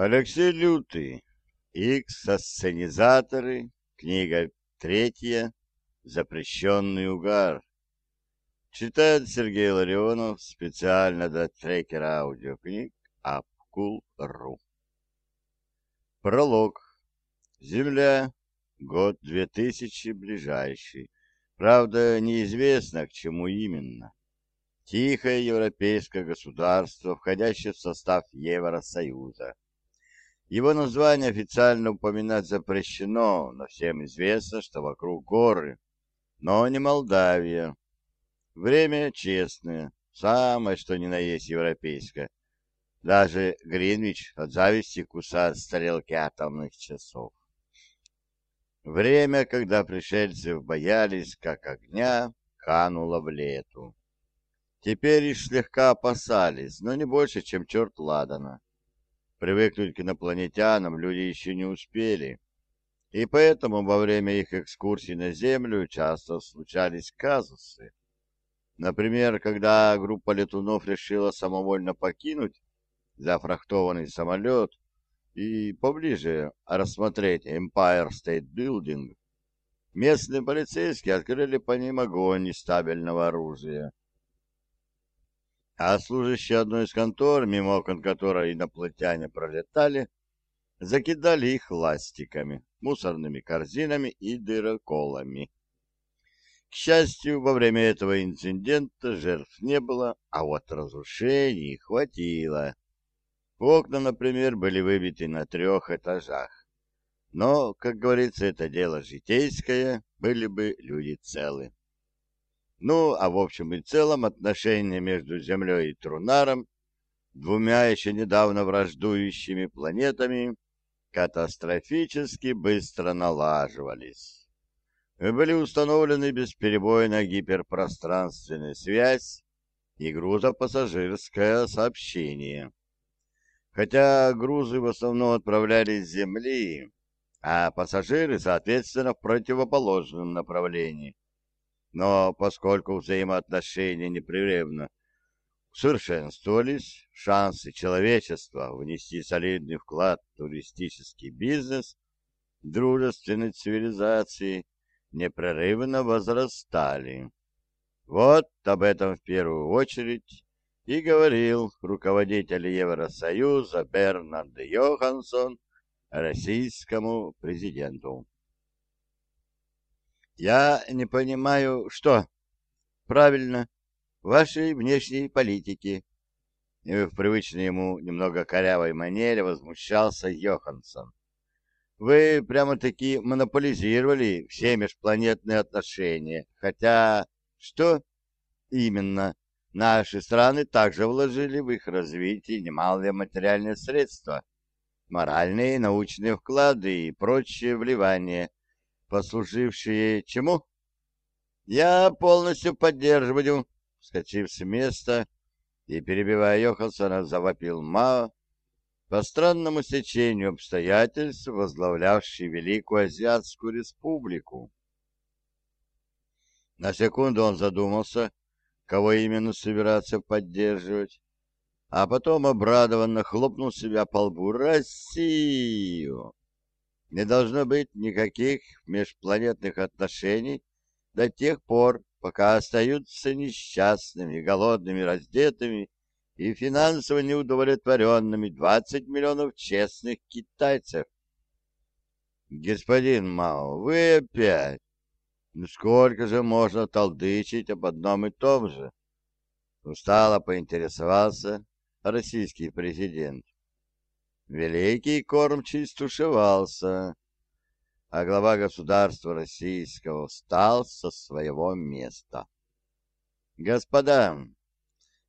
Алексей Лютый. Икс-асценизаторы. Книга третья. Запрещенный угар. Читает Сергей Ларионов специально для трекера аудиокниг Апкул.ру. Пролог. Земля. Год 2000 ближайший. Правда, неизвестно, к чему именно. Тихое европейское государство, входящее в состав Евросоюза. Его название официально упоминать запрещено, но всем известно, что вокруг горы. Но не Молдавия. Время честное, самое что ни на есть европейское. Даже Гринвич от зависти кусает стрелки атомных часов. Время, когда пришельцы боялись, как огня, кануло в лету. Теперь их слегка опасались, но не больше, чем черт ладана. Привыкнуть к инопланетянам люди еще не успели, и поэтому во время их экскурсий на Землю часто случались казусы. Например, когда группа летунов решила самовольно покинуть зафрахтованный самолет и поближе рассмотреть Empire State Building, местные полицейские открыли по ним огонь нестабильного оружия а служащие одной из контор, мимо окон которой инопланетяне пролетали, закидали их ластиками, мусорными корзинами и дыроколами. К счастью, во время этого инцидента жертв не было, а вот разрушений хватило. Окна, например, были выбиты на трех этажах. Но, как говорится, это дело житейское, были бы люди целы. Ну, а в общем и целом отношения между Землей и Трунаром, двумя еще недавно враждующими планетами, катастрофически быстро налаживались. Были установлены бесперебойная гиперпространственная связь и грузопассажирское сообщение. Хотя грузы в основном отправлялись с Земли, а пассажиры, соответственно, в противоположном направлении – но поскольку взаимоотношения непрерывно усовершенствовались, шансы человечества внести солидный вклад в туристический бизнес дружественной цивилизации непрерывно возрастали. Вот об этом в первую очередь и говорил руководитель Евросоюза Бернард Йоханссон российскому президенту. Я не понимаю, что? Правильно, вашей внешней политики. И в привычной ему немного корявой манере возмущался Йоханссон. Вы прямо-таки монополизировали все межпланетные отношения, хотя что именно? Наши страны также вложили в их развитие немалые материальные средства, моральные и научные вклады и прочие вливания, послужившие чему? Я полностью поддерживаю, вскочив с места и перебивая Йохансона, завопил Мао, по странному стечению обстоятельств, возглавлявший Великую Азиатскую Республику. На секунду он задумался, кого именно собираться поддерживать, а потом обрадованно хлопнул себя по лбу «Россию!» Не должно быть никаких межпланетных отношений до тех пор, пока остаются несчастными, голодными, раздетыми и финансово неудовлетворенными 20 миллионов честных китайцев. Господин Мао, вы опять? Ну сколько же можно толдычить об одном и том же? Устало поинтересовался российский президент. Великий кормчий стушевался, а глава государства российского встал со своего места. Господа,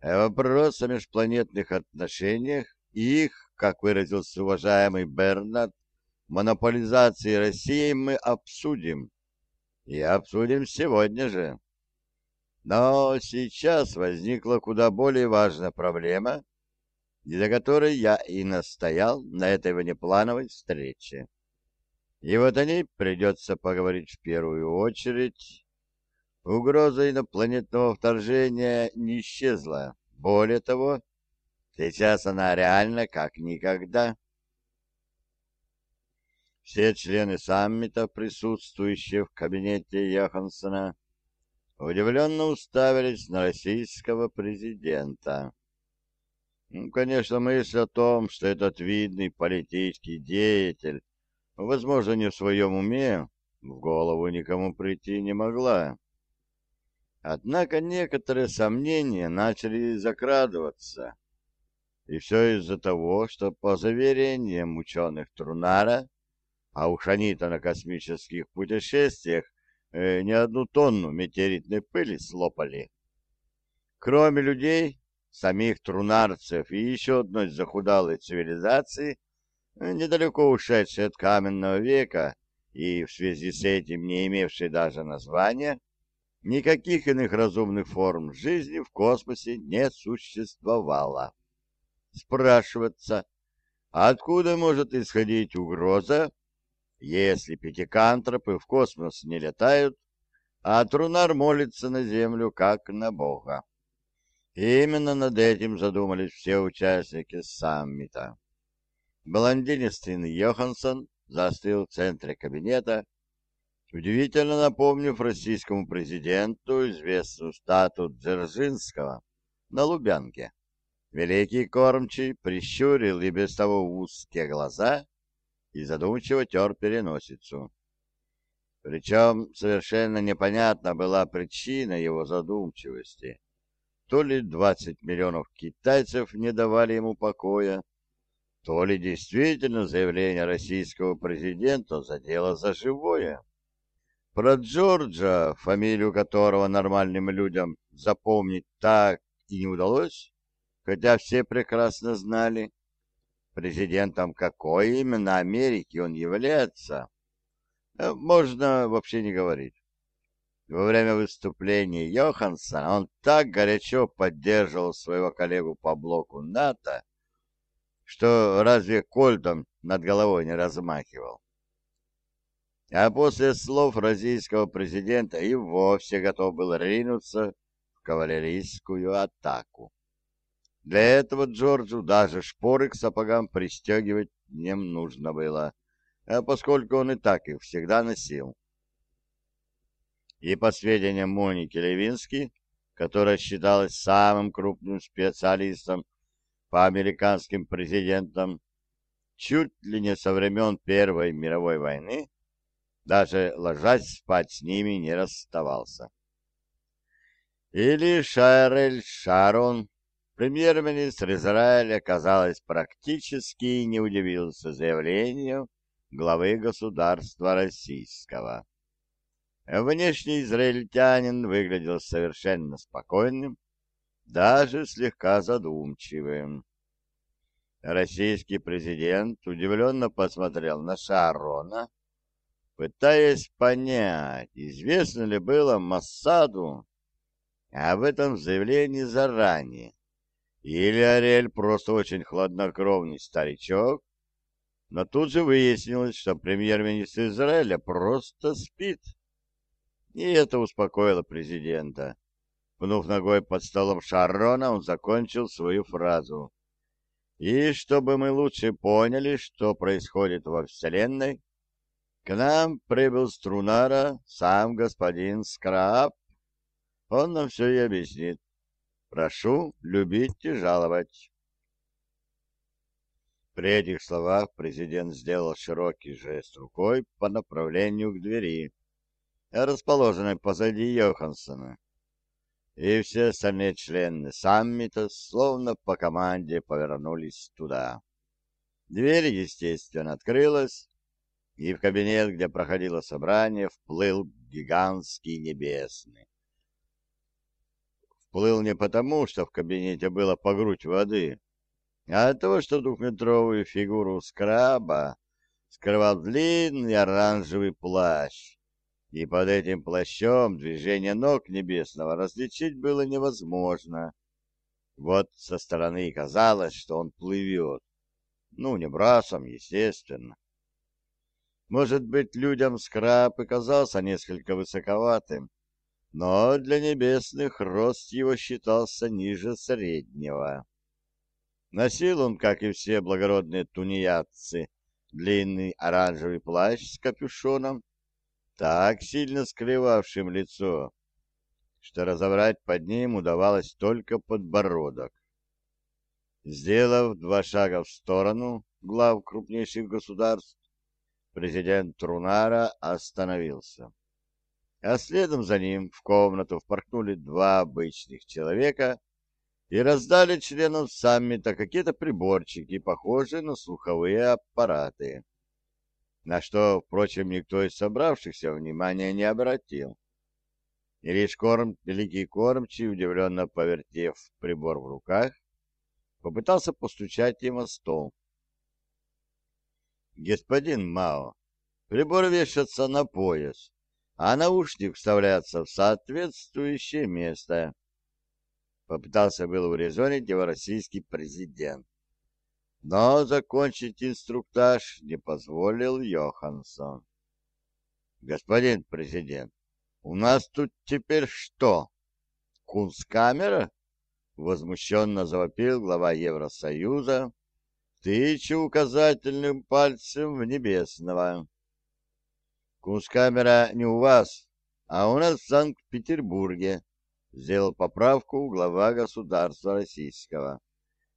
вопрос о межпланетных отношениях и их, как выразился уважаемый Бернард, монополизации России мы обсудим. И обсудим сегодня же. Но сейчас возникла куда более важная проблема, из-за которой я и настоял на этой внеплановой встрече. И вот о ней придется поговорить в первую очередь. Угроза инопланетного вторжения не исчезла. Более того, сейчас она реальна как никогда. Все члены саммита, присутствующие в кабинете Йоханссона, удивленно уставились на российского президента. Ну, конечно, мысль о том, что этот видный политический деятель, возможно, не в своем уме, в голову никому прийти не могла. Однако некоторые сомнения начали закрадываться. И все из-за того, что, по заверениям ученых Трунара, а уж они-то на космических путешествиях э, не одну тонну метеоритной пыли слопали. Кроме людей, самих трунарцев и еще одной захудалой цивилизации, э, недалеко ушедшей от каменного века и в связи с этим не имевшей даже названия, никаких иных разумных форм жизни в космосе не существовало. Спрашиваться, откуда может исходить угроза, если пятикантропы в космос не летают, а Трунар молится на Землю, как на Бога. Именно над этим задумались все участники саммита. Блондинистый Йоханссон застыл в центре кабинета, удивительно напомнив российскому президенту известную статую Дзержинского на Лубянке. Великий кормчий прищурил и без того узкие глаза и задумчиво тер переносицу. Причем совершенно непонятна была причина его задумчивости. То ли 20 миллионов китайцев не давали ему покоя, то ли действительно заявление российского президента задело за живое. Про Джорджа, фамилию которого нормальным людям запомнить так и не удалось, хотя все прекрасно знали, президентом какой именно Америки он является, э, можно вообще не говорить. Во время выступления Йохансона он так горячо поддерживал своего коллегу по блоку НАТО, что разве кольтом над головой не размахивал. А после слов российского президента и вовсе готов был ринуться в кавалерийскую атаку. Для этого Джорджу даже шпоры к сапогам пристегивать не нужно было, а поскольку он и так их всегда носил. И по сведениям Моники Левински, которая считалась самым крупным специалистом по американским президентам, чуть ли не со времен Первой мировой войны, даже ложась спать с ними не расставался. Или Шарель Шарон Премьер-министр Израиля, казалось, практически не удивился заявлению главы государства российского. Внешний израильтянин выглядел совершенно спокойным, даже слегка задумчивым. Российский президент удивленно посмотрел на Шарона, пытаясь понять, известно ли было Массаду об этом заявлении заранее. Или Ариэль просто очень хладнокровный старичок, но тут же выяснилось, что премьер-министр Израиля просто спит. И это успокоило президента. Пнув ногой под столом Шарона, он закончил свою фразу. И чтобы мы лучше поняли, что происходит во Вселенной, к нам прибыл Струнара сам господин Скраб. Он нам все и объяснит. Прошу любить и жаловать. При этих словах президент сделал широкий жест рукой по направлению к двери, расположенной позади Йоханссона. И все остальные члены саммита словно по команде повернулись туда. Дверь, естественно, открылась, и в кабинет, где проходило собрание, вплыл гигантский небесный. Плыл не потому, что в кабинете было по грудь воды, а от того, что двухметровую фигуру скраба скрывал длинный оранжевый плащ, и под этим плащом движение ног небесного различить было невозможно. Вот со стороны казалось, что он плывет. Ну, не брасом, естественно. Может быть, людям скраб и казался несколько высоковатым, но для небесных рост его считался ниже среднего. Носил он, как и все благородные тунеядцы, длинный оранжевый плащ с капюшоном, так сильно скрывавшим лицо, что разобрать под ним удавалось только подбородок. Сделав два шага в сторону глав крупнейших государств, президент Трунара остановился. А следом за ним в комнату впорхнули два обычных человека и раздали членам саммита какие-то приборчики, похожие на слуховые аппараты, на что, впрочем, никто из собравшихся внимания не обратил. И лишь корм, великий кормчий, удивленно повертев прибор в руках, попытался постучать им о стол. «Господин Мао, прибор вешается на пояс, а наушник вставляется в соответствующее место». Попытался было урезонить его российский президент. Но закончить инструктаж не позволил Йоханссон. «Господин президент, у нас тут теперь что? Кунсткамера?» Возмущенно завопил глава Евросоюза, тыча указательным пальцем в небесного. Кунсткамера не у вас, а у нас в Санкт-Петербурге, сделал поправку глава государства российского.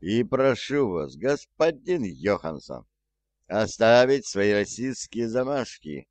И прошу вас, господин Йоханссон, оставить свои российские замашки.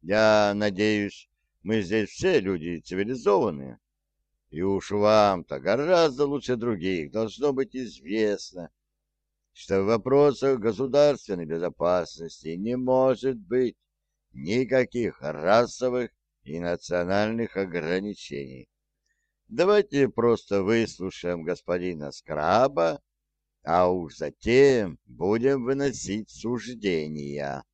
Я надеюсь, мы здесь все люди цивилизованные. И уж вам-то гораздо лучше других должно быть известно, что в вопросах государственной безопасности не может быть никаких расовых и национальных ограничений. Давайте просто выслушаем господина Скраба, а уж затем будем выносить суждения.